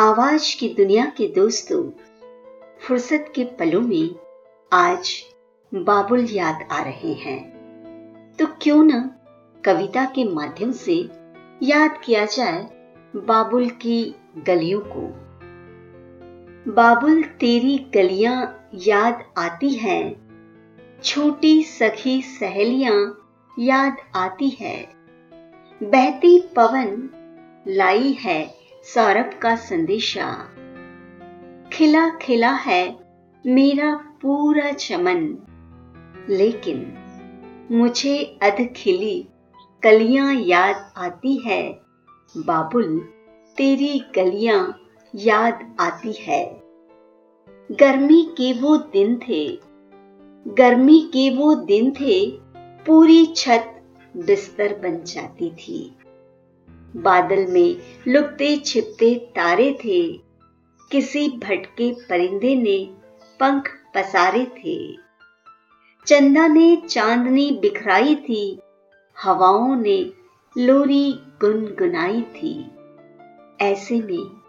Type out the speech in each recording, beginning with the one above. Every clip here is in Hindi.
आवाज़ की दुनिया के दोस्तों, फुर्सत के पलों में आज बाबुल याद आ रहे हैं। तो क्यों ना कविता के माध्यम से याद किया जाए बाबुल की गलियों को। बाबुल, तेरी गलियाँ याद आती हैं, छोटी सखी सहेलियाँ याद आती है, बहती पवन लाई है सौरभ का संदेशा। खिला खिला है मेरा पूरा चमन। लेकिन मुझे अध खिली कलियाँ याद आती है। बाबुल, तेरी गलियाँ याद आती है। गर्मी के वो दिन थे, गर्मी के वो दिन थे, पूरी छत बिस्तर बन जाती थी। बादल में लुकते छिपते तारे थे। किसी भटके परिंदे ने पंख पसारे थे। चंदा ने चांदनी बिखराई थी। हवाओं ने लोरी गुनगुनाई थी। ऐसे में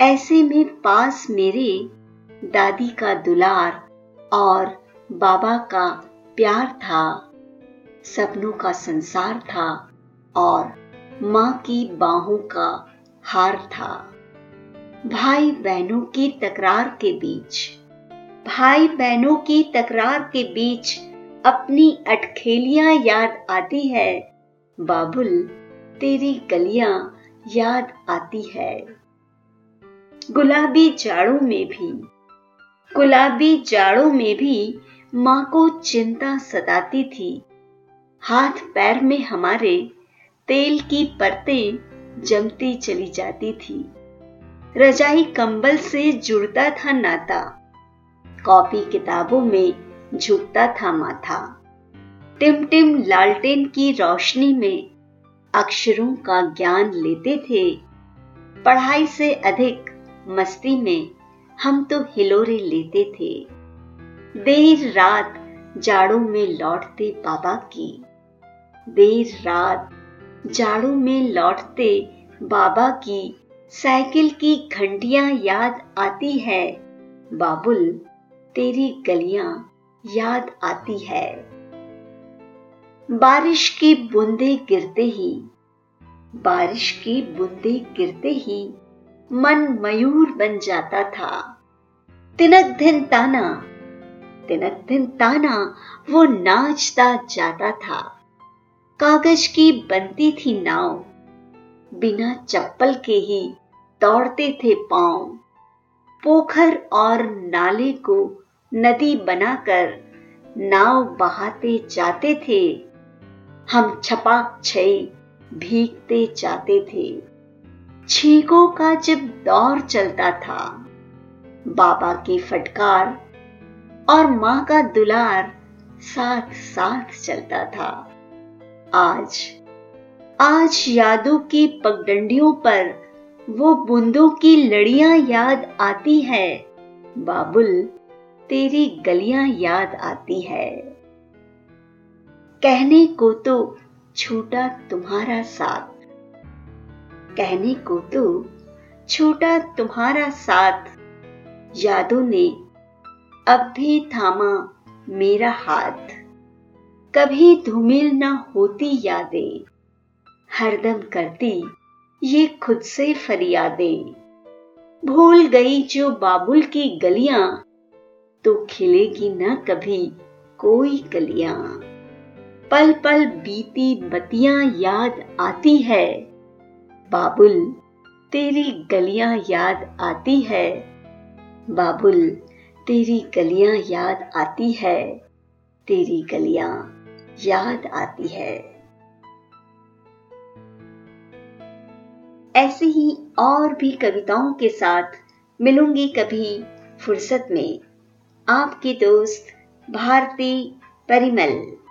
ऐसे में पास मेरे दादी का दुलार और बाबा का प्यार था। सपनों का संसार था और माँ की बाहों का हार था। भाई बहनों की तकरार के बीच भाई बहनों की तकरार के बीच अपनी अटखेलियाँ याद आती है। बाबुल, तेरी गलियाँ याद आती है। गुलाबी जाड़ों में भी, गुलाबी जाड़ों में भी माँ को चिंता सताती थी। हाथ पैर में हमारे तेल की परतें जमती चली जाती थी। रजाई कंबल से जुड़ता था नाता। कॉपी किताबों में झुकता था माथा। टिम टिम लालटेन की रोशनी में अक्षरों का ज्ञान लेते थे। पढ़ाई से अधिक मस्ती में हम तो हिलोरे लेते थे। देर रात जाड़ों में लौटते बाबा की। देर रात जाड़ों में लौटते बाबा की साइकिल की घंटियाँ याद आती है। बाबुल, तेरी गलियाँ याद आती है। बारिश की बूंदे गिरते ही, बारिश की बूंदे गिरते ही मन मयूर बन जाता था। तिनक दिन ताना, तिनक दिन ताना वो नाचता जाता था। कागज़ की बनती थी नाव। बिना चप्पल के ही दौड़ते थे पाँव। पोखर और नाले को नदी बनाकर नाव बहाते जाते थे। हम छपाक छई भीगते जाते थे। छीकों का जब दौर चलता था, बाबा की फटकार और माँ का दुलार साथ साथ चलता था। आज। आज यादों की पगडंडियों पर वो बूंदों की लड़ियाँ याद आती है। बाबुल, तेरी गलियाँ याद आती है। कहने को तो छूटा तुम्हारा साथ। कहने को तो छूटा तुम्हारा साथ। यादों ने अब भी थामा मेरा हाथ। कभी धूमिल न होती यादें। हरदम करती ये खुद से फरियादें। भूल गई जो बाबुल की गलियाँ तो खिलेगी न कभी कोई कलियाँ। पल पल बीती बतियाँ याद आती है। बाबुल, तेरी गलियाँ याद आती है। बाबुल, तेरी गलियाँ याद आती है। तेरी गलियाँ। याद आती है। ऐसे ही और भी कविताओं के साथ मिलूँगी कभी फुर्सत में। आपकी दोस्त भारती परिमल।